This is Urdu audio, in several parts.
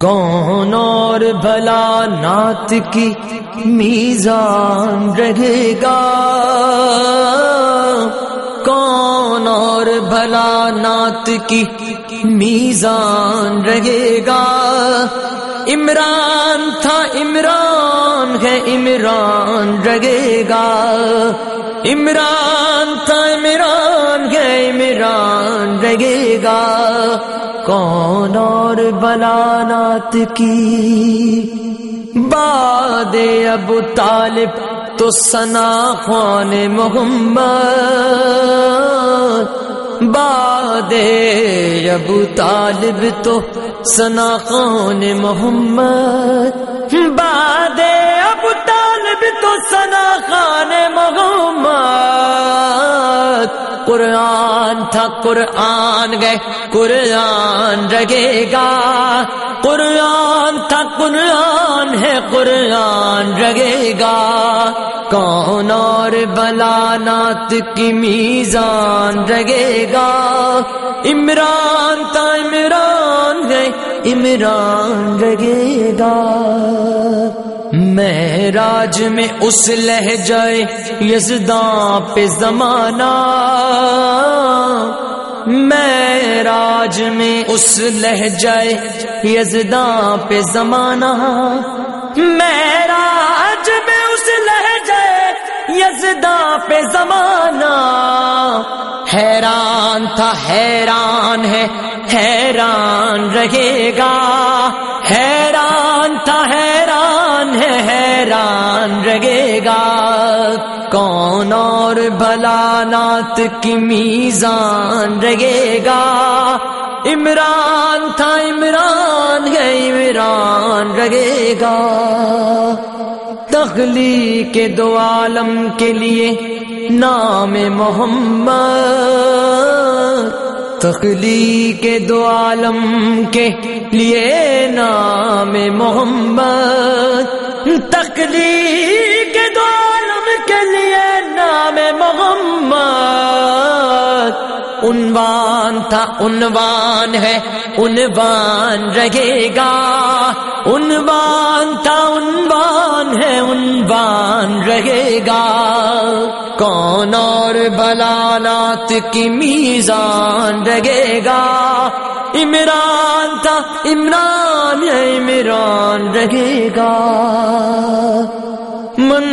کون اور بھلا نعت کی میزان رہے گا؟ کون اور بھلا نعت کی میزان رہے گا؟ عمران تھا، عمران ہے، عمران رہے گا۔ عمران تھا، عمران ہے، عمران رہے گا۔ کون اور بلانات کی؟ باد ابو طالب تو سنا خوان محمد۔ باد ابو طالب تو سنا خان محمد۔ باد ابو طالب تو سنا خان قرآن تھا، قرآن گئے، قرآن رگے گا۔ قرآن تھا، قرآن ہے، قرآن رگے گا۔ کون اور بلانات کی میزان رگے گا۔ عمران تھا، عمران ہے، عمران رگے گا۔ میں راج میں اس لہ جائے یزداں پہ زمانہ میں راج میں اس لہ جائے یزداں پہ زمانہ میں راج میں اس لہ جائے یزداں پہ زمانہ حیران تھا، حیران ہے، حیران رہے گا، حیران حیران رگے گا۔ کون اور بھلا نات کی میزان رگے گا۔ عمران تھا، عمران ہے، عمران رگے گا۔ تخلی کے دو عالم کے لیے نام محمد۔ تخلی کے دو عالم کے لیے نام محمد۔ تخلی کے دو عالم کے لیے نام محمد۔ عنوان تھا، عنوان ہے، عنوان رہے گا۔ عنوان تھا، عنوان ہے، عنوان رہے گا۔ کون اور بلالات کی میزان رگے گا؟ عمران تھا، عمران ہے عمران رگے گا۔ من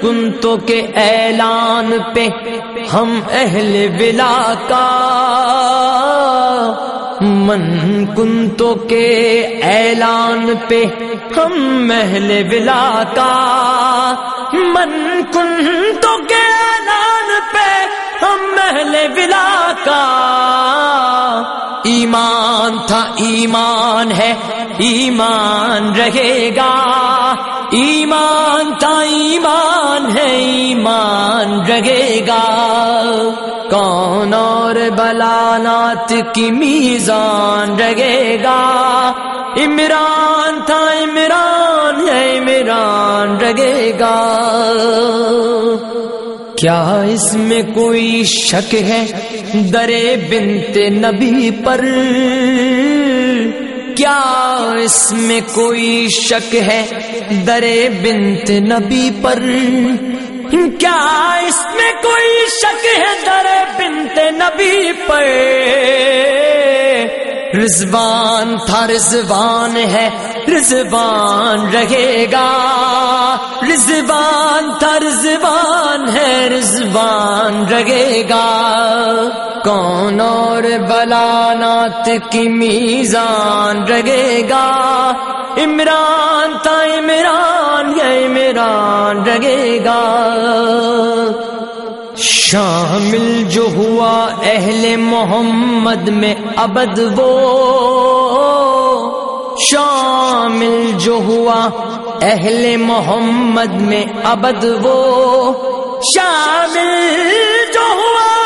کن تو کے اعلان پہ ہم اہل بلا کا۔ من کن تو کے اعلان پہ ہم محل بلا کا۔ من کن تو کے ہم محل بلا ایمان ہے، ایمان رہے گا۔ ایمان تھا ایمان ہے، ایمان رہے گا۔ کون اور بلانات کی میزان رہے گا۔ عمران تھا، عمران ہے، عمران رہے گا۔ کیا اس میں کوئی شک ہے؟ درے بنت نبی پر۔ کیا اس میں کوئی شک ہے؟ درے بنت نبی پر۔ کیا اس میں کوئی شک ہے درے بنت نبی پر؟ رضوان تھا، رضوان ہے، رضوان رہے گا۔ رضوان تھا، رضوان ہے، رضوان رہے گا۔ کون اور بلانات کی میزان رہے گا۔ عمران تھا عمران، یہ عمران رہے گا۔ شامل جو ہوا اہل محمد میں ابد وہ۔ شامل جو ہوا اہل محمد میں ابد وہ۔ شامل جو ہوا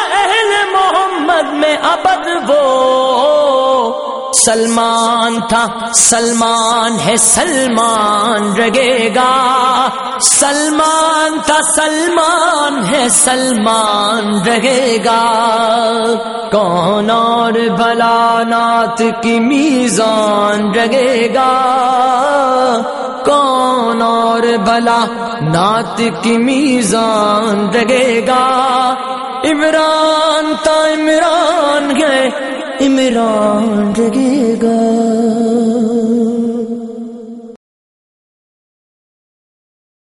سلمان تھا۔ سلمان ہے سلمان، رگے گا۔ سلمان تھا، سلمان ہے سلمان رہے گا۔ کون اور بھلا نات کی میزان، رگے گا۔ کون اور بھلا نات کی میزان، رگے گا۔ عمران تا عمران گئے گا۔